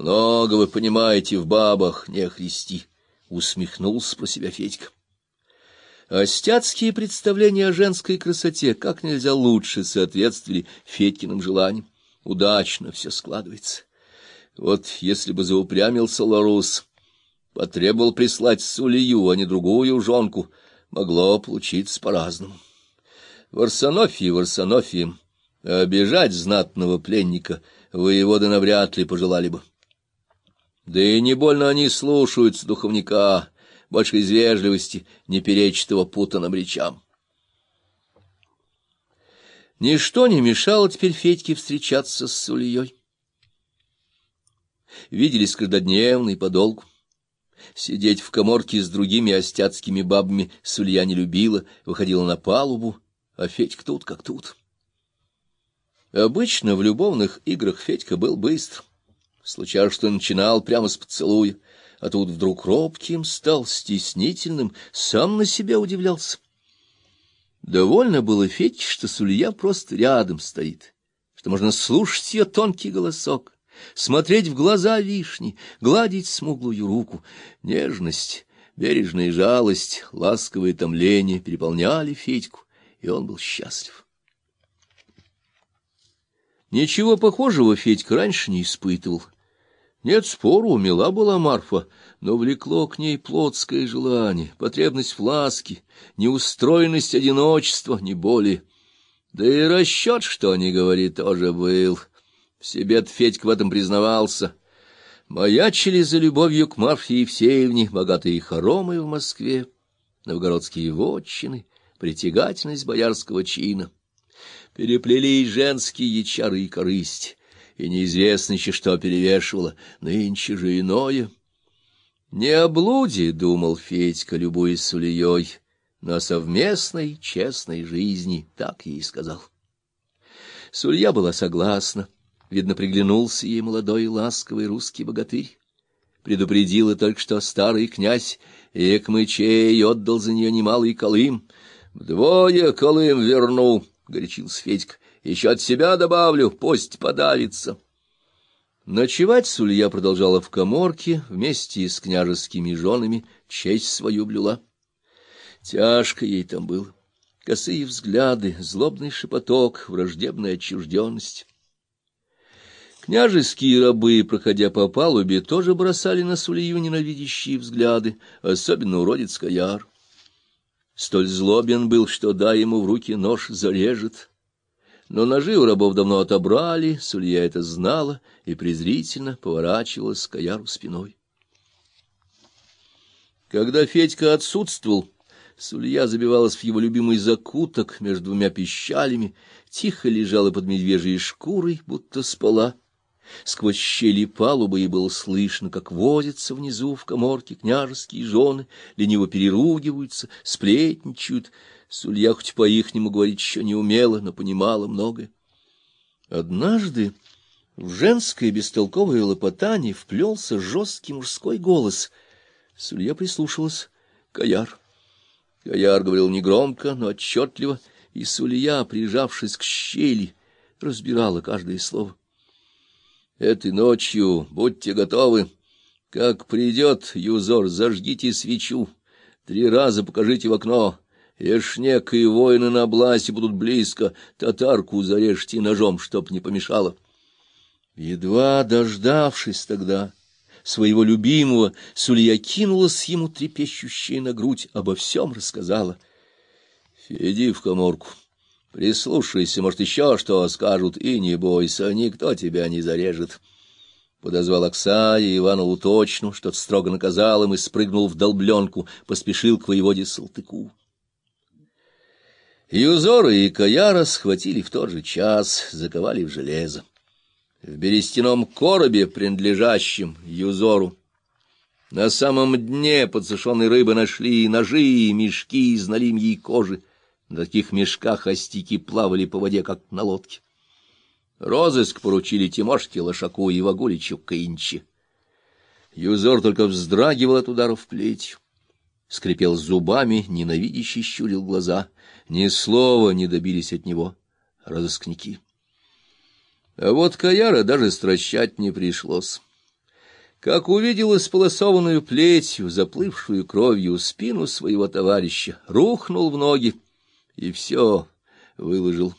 Много вы понимаете в бабах, не христи, — усмехнулся про себя Федька. Остяцкие представления о женской красоте как нельзя лучше соответствовали Федькиным желаниям. Удачно все складывается. Вот если бы заупрямился Ларус, потребовал прислать Сулию, а не другую жонку, могло получиться по-разному. В Арсенофии, в Арсенофии, обижать знатного пленника воеводы навряд ли пожелали бы. Да и не больно они слушаются духовника, больше из вежливости не перечит его путанным речам. Ничто не мешало теперь Федьке встречаться с Сулией. Виделись каждодневно и подолгу. Сидеть в коморке с другими остяцкими бабами Сулья не любила, выходила на палубу, а Федька тут как тут. Обычно в любовных играх Федька был быстр. Случалось, что начинал прямо с поцелуя, а тут вдруг робким стал, стеснительным, сам на себя удивлялся. Довольно было Федьке, что Сулья просто рядом стоит, что можно слушать ее тонкий голосок, смотреть в глаза вишни, гладить смуглую руку. Нежность, бережная жалость, ласковое томление переполняли Федьку, и он был счастлив. Ничего похожего Федька раньше не испытывал. Нет спору, мила была Марфа, но влекло к ней плотское желание, потребность в ласке, неустроенность одиночества, не более. Да и расчет, что они говорит, тоже был. В себе Федька в этом признавался. Маячили за любовью к Марфе Евсеевне богатые хоромы в Москве, новгородские вотчины, притягательность боярского чина переплелись женские чары и корысть, и неизвестно еще что перевешивало, нынче же иное. Не о блуде, — думал Федька, любуясь Сулеей, но о совместной честной жизни, так ей сказал. Сулья была согласна, видно, приглянулся ей молодой ласковый русский богатырь. Предупредила только что старый князь Экмычей отдал за нее немалый колым. Вдвое колым вернул, горячился Федька. — Еще от себя добавлю, пусть подавится. Ночевать Сулья продолжала в коморке вместе с княжескими женами, честь свою блюла. Тяжко ей там было. Косые взгляды, злобный шепоток, враждебная отчужденность. Княжеские рабы, проходя по палубе, тоже бросали на Сулью ненавидящие взгляды, особенно уродец Каяр. Столь злобен был, что, дай ему в руки нож, зарежет. Но ножи у рабов давно отобрали, Сулья это знала и презрительно поворачивалась к Каяру спиной. Когда Федька отсутствовал, Сулья забивалась в его любимый закуток между двумя пищалями, тихо лежала под медвежьей шкурой, будто спала. Сквозь щели палубы и было слышно, как возятся внизу в коморке княжеские жены, лениво переругиваются, сплетничают. Сулья хоть по-ихнему говорить еще не умела, но понимала многое. Однажды в женское бестолковое лопотание вплелся жесткий мужской голос. Сулья прислушалась. Каяр. Каяр говорил негромко, но отчетливо, и Сулья, прижавшись к щели, разбирала каждое слово. Этой ночью будьте готовы. Как придет юзор, зажгите свечу. Три раза покажите в окно. Ешнек и воины на обласе будут близко. Татарку зарежьте ножом, чтоб не помешало. Едва дождавшись тогда своего любимого, Сулья кинулась ему трепещущая на грудь, обо всем рассказала. — Иди в коморку. Прислушайся, может, еще что скажут, и не бойся, никто тебя не зарежет. Подозвал Оксая Иванову точно, что строго наказал им и спрыгнул в долбленку, поспешил к воеводе Салтыку. Юзора и Каяра схватили в тот же час, заковали в железо. В берестяном коробе, принадлежащем Юзору, на самом дне подсушенной рыбы нашли ножи и мешки из налимьей кожи, на таких мешках остики плавали по воде, как на лодке. Розыск поручили Тимошке Лошаку и Вагуличу Каинчи. Юзор только вздрагивал от ударов плетью. Скрипел зубами, ненавидящий щурил глаза. Ни слова не добились от него разыскники. А вот Каяра даже стращать не пришлось. как увидел исполосованную плетью, заплывшую кровью спину своего товарища, рухнул в ноги и все выложил.